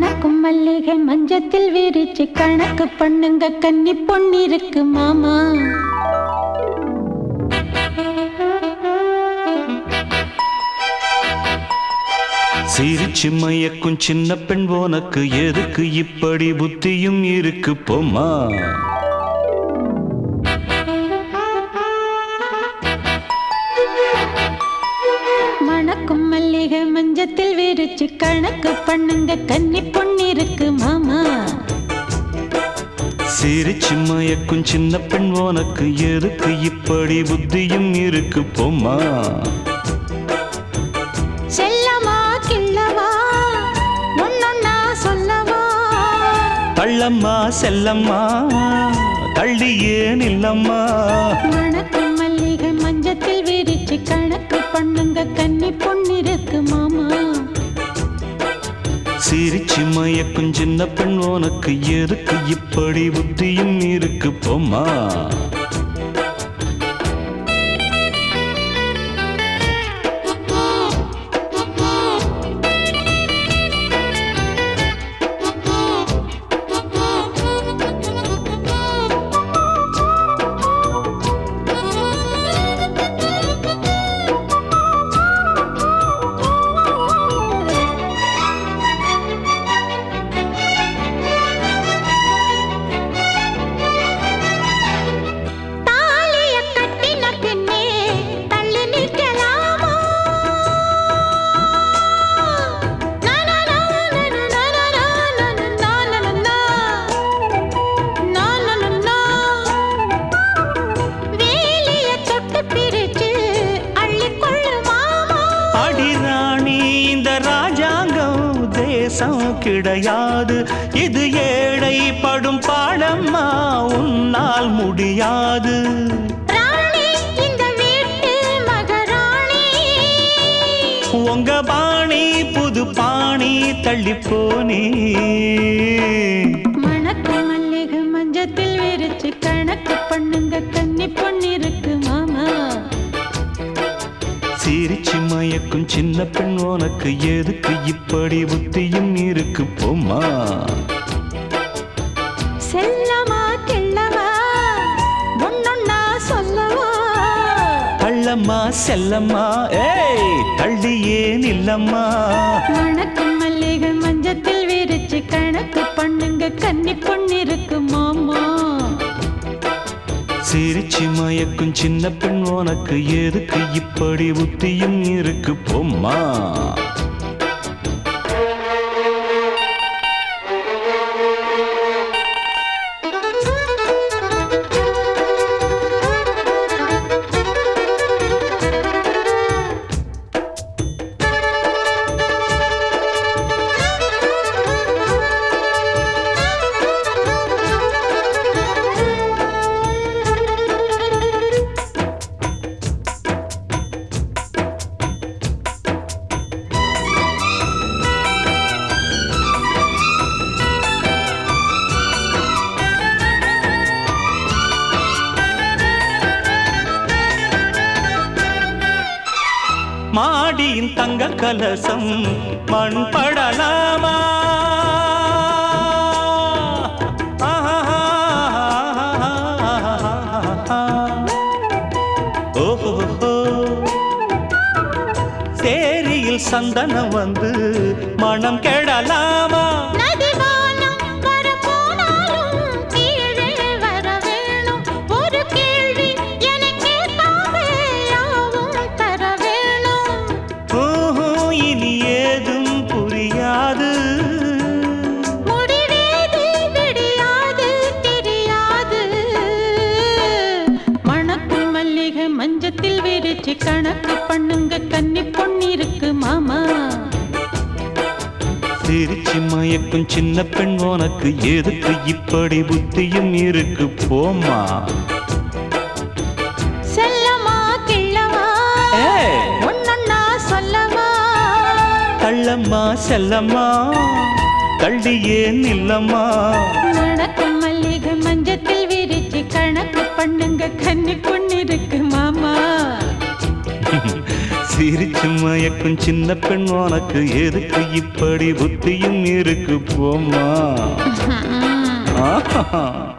கணக்கும் மல்லிகை மஞ்சத்தில் விரிச்சு கணக்கு பண்ணுங்க கன்னி பொன்னிருக்கு மாமா. சிரிச்சு மயக்கும் சின்ன பெண் உனக்கு எதுக்கு இப்படி புத்தியும் இருக்கு போமா மல்லிகை மஞ்சத்தில் விரிச்சு கணக்கு பண்ணுங்க கன்னி பொன்னிருக்கு மாமா. சிரிச்சு மயக்கும் சின்ன பெண் உனக்கு எதுக்கு? இப்படி புத்தியும் இருக்கு போமா செல்லமா கிள்ளவா? ஒன்னொன்னா சொல்லவா? தள்ளம்மா செல்லம்மா. தள்ளி ஏன் இல்லம்மா மணக்கும் மல்லிகை மஞ்சத்தில் விரிச்சு கணக்கு பண்ணுங்க கன்னி பொன்னிருக்கு மாமா. சிரிச்சு மயக்கும் சின்ன பெண் உனக்கு எதுக்கு? இப்படி புத்தியும் இருக்கு போமா தேசம் கிடையாது இது ஏழை படும் பாடம்மா உன்னால் முடியாது. உங்க பாணி புது பாணி தள்ளி போனே. மணக்கு மல்லிகை மஞ்சத்தில் விரிச்சு கணக்கு பண்ணுங்க கன்னி பொன்னிருக்கு மாமா சிரிச்சு மயக்கும் சின்ன பெண் உனக்கு எதுக்கு? இப்படி புத்தியும் இருக்கு போமா செல்லமா கிள்ளவா? ஒன்னொன்னா சொல்லவா? தள்ளம்மா செல்லம்மா. ஏய் தள்ளி ஏன் இல்லம்மா? மணக்கு மல்லிகை மஞ்சத்தில் விரிச்சு கணக்கு பண்ணுங்க கன்னி பொன்னிருக்கு மாமா சிரிச்சு மயக்கும் சின்ன பெண் உனக்கு எதுக்கு? இப்படி புத்தியும் இருக்கு பொம்மா. மாடியின் தங்க கலசம் மண் படலாமா சேரியில் சந்தனம் வந்து மனம் கெடலாமா கணக்கு பண்ணுங்க கன்னி பொன்னிருக்கு மாமா. சிரிச்சு மயக்கும் சின்ன பெண் உனக்கு எதுக்கு? இப்படி புத்தியும் இருக்கு போமா செல்லமா கிள்ளவா? ஏய், ஒன்னொன்னா சொல்லவா? தள்ளம்மா செல்லம்மா. தள்ளி ஏன் இல்லம்மா நடக்கும் மல்லிகை மஞ்சத்தில் விரிச்சு கணக்கு பண்ணுங்க கன்னி பொண்ணிருக்கு மாமா. சிரிச்சு மயக்கும் சின்ன பெண் உனக்கு எதுக்கு இப்படி புத்தியும் இருக்கு போம்மா? ஆஹா.